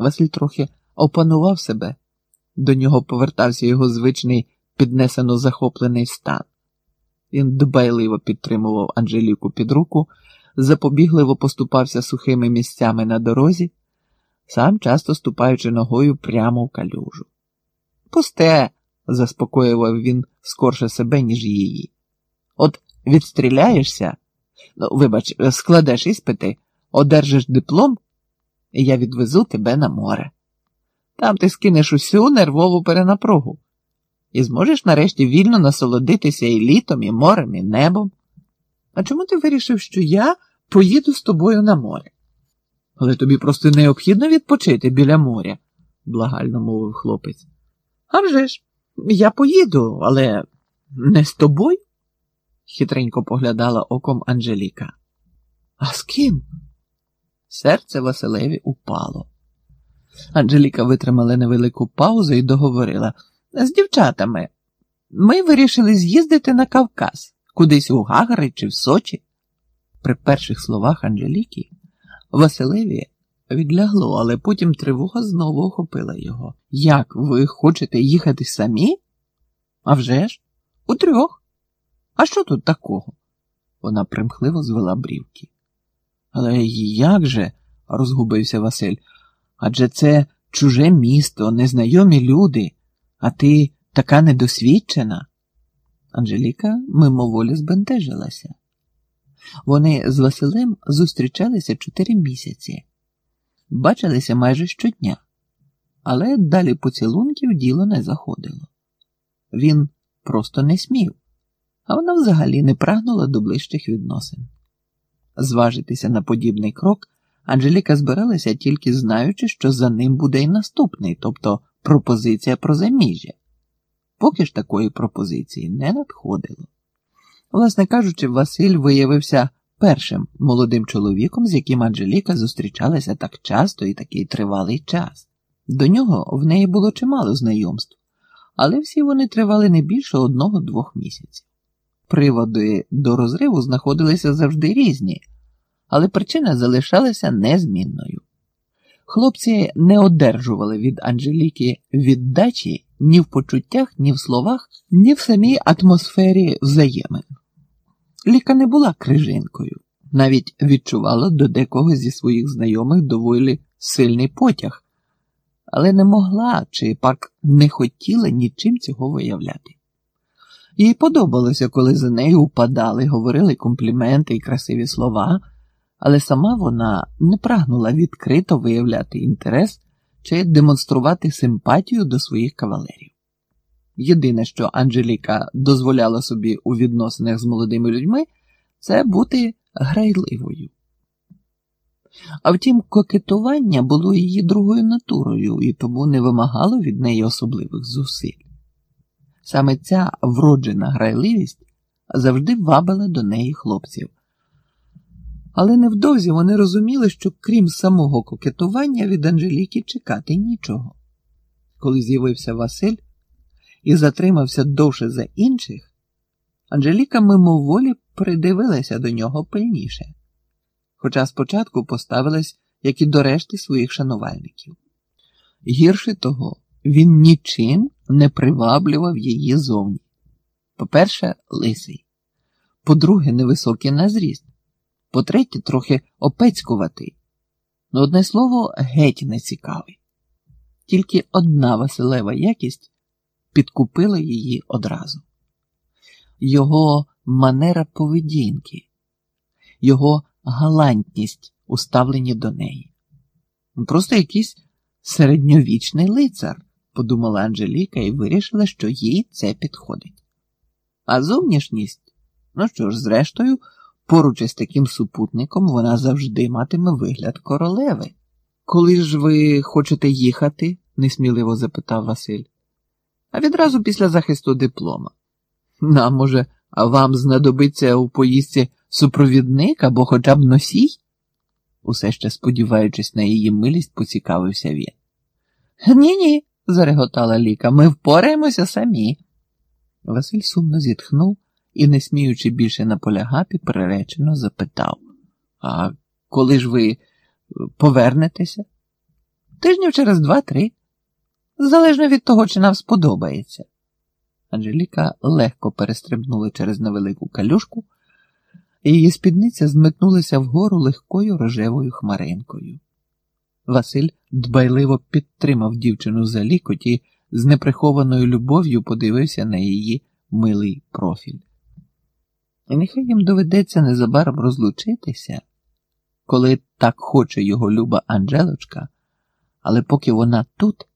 Василь трохи опанував себе, до нього повертався його звичний піднесено захоплений стан. Він дбайливо підтримував Анжеліку під руку, запобігливо поступався сухими місцями на дорозі, сам часто ступаючи ногою прямо в калюжу. Пусте, заспокоював він скорше себе, ніж її. От відстріляєшся, ну, вибач, складеш іспити, одержиш диплом, і я відвезу тебе на море. Там ти скинеш усю нервову перенапругу і зможеш нарешті вільно насолодитися і літом, і морем, і небом. А чому ти вирішив, що я поїду з тобою на море? Але тобі просто необхідно відпочити біля моря, благально мовив хлопець. «А вже ж, я поїду, але не з тобою? хитренько поглядала оком Анжеліка. А з ким? Серце Василеві упало. Анжеліка витримала невелику паузу і договорила з дівчатами. Ми вирішили з'їздити на Кавказ, кудись у Гагари чи в Сочі. При перших словах Анжеліки Василеві відлягло, але потім тривога знову охопила його. Як ви хочете їхати самі? «А вже ж, у трьох. А що тут такого? Вона примхливо звела брівки. Але як же, розгубився Василь, адже це чуже місто, незнайомі люди, а ти така недосвідчена. Анжеліка мимоволі збентежилася. Вони з Василем зустрічалися чотири місяці, бачилися майже щодня, але далі поцілунків діло не заходило. Він просто не смів, а вона взагалі не прагнула до ближчих відносин. Зважитися на подібний крок Анжеліка збиралася тільки знаючи, що за ним буде й наступний, тобто пропозиція про заміжжя. Поки ж такої пропозиції не надходило. Власне кажучи, Василь виявився першим молодим чоловіком, з яким Анжеліка зустрічалася так часто і такий тривалий час. До нього в неї було чимало знайомств, але всі вони тривали не більше одного-двох місяців. Приводи до розриву знаходилися завжди різні, але причина залишалася незмінною. Хлопці не одержували від Анжеліки віддачі ні в почуттях, ні в словах, ні в самій атмосфері взаємин. Ліка не була крижинкою, навіть відчувала до декого зі своїх знайомих доволі сильний потяг, але не могла чи пак не хотіла нічим цього виявляти. Їй подобалося, коли за нею упадали, говорили компліменти і красиві слова, але сама вона не прагнула відкрито виявляти інтерес чи демонструвати симпатію до своїх кавалерів. Єдине, що Анжеліка дозволяла собі у відносинах з молодими людьми, це бути грайливою. А втім, кокетування було її другою натурою і тому не вимагало від неї особливих зусиль. Саме ця вроджена грайливість завжди вабила до неї хлопців. Але невдовзі вони розуміли, що крім самого кокетування від Анжеліки чекати нічого. Коли з'явився Василь і затримався довше за інших, Анжеліка мимоволі придивилася до нього пильніше, хоча спочатку поставилась, як і до решти своїх шанувальників. Гірше того, він нічим не приваблював її зовні. По-перше, лисий, по-друге, невисокий на зріст, по-третє, трохи опецькуватий. Ну, одне слово, геть не цікавий. Тільки одна Василева якість підкупила її одразу. Його манера поведінки, його галантність у ставленні до неї. Просто якийсь середньовічний лицар, подумала Анжеліка і вирішила, що їй це підходить. А зовнішність, ну що ж, зрештою, поруч із таким супутником вона завжди матиме вигляд королеви. Коли ж ви хочете їхати? несміливо запитав Василь. А відразу після захисту диплома. Нам, може, вам знадобиться у поїздці супровідник або хоча б носій? Усе ще сподіваючись на її милість, поцікавився він. Ні, ні, зареготала Ліка, ми впораємося самі. Василь сумно зітхнув і, не сміючи більше наполягати, приречено запитав: А коли ж ви повернетеся? Тижнів через два-три. Залежно від того, чи нам сподобається. Анжеліка легко перестрибнула через невелику калюшку, і її спідниця зметнулася вгору легкою рожевою хмаринкою. Василь дбайливо підтримав дівчину за лікоть і з неприхованою любов'ю подивився на її милий профіль. І нехай їм доведеться незабаром розлучитися, коли так хоче його люба Анжелочка, але поки вона тут.